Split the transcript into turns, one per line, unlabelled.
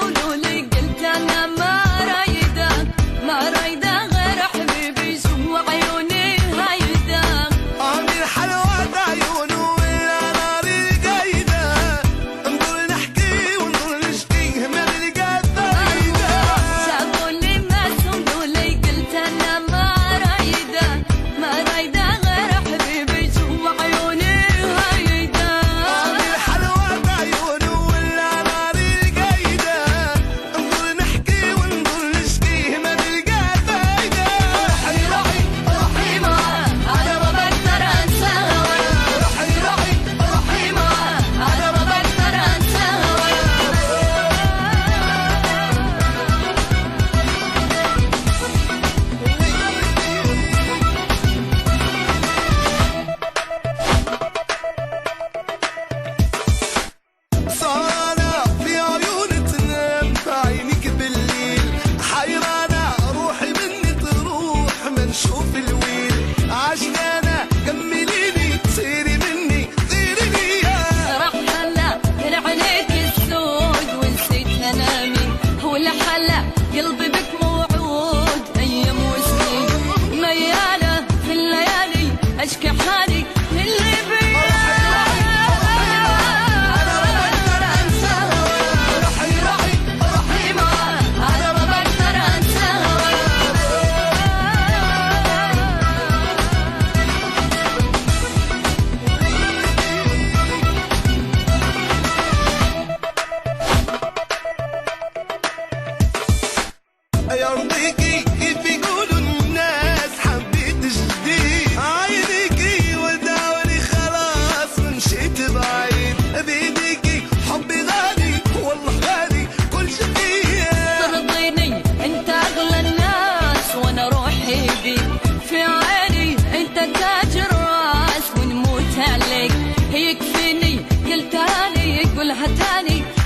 جابوا لي قلت أنا؟
جنانة كمليني سيري
السود ونسيت أنامي ولا قلبي بك موعود أيام وسنين. يقول تاني قولها تاني.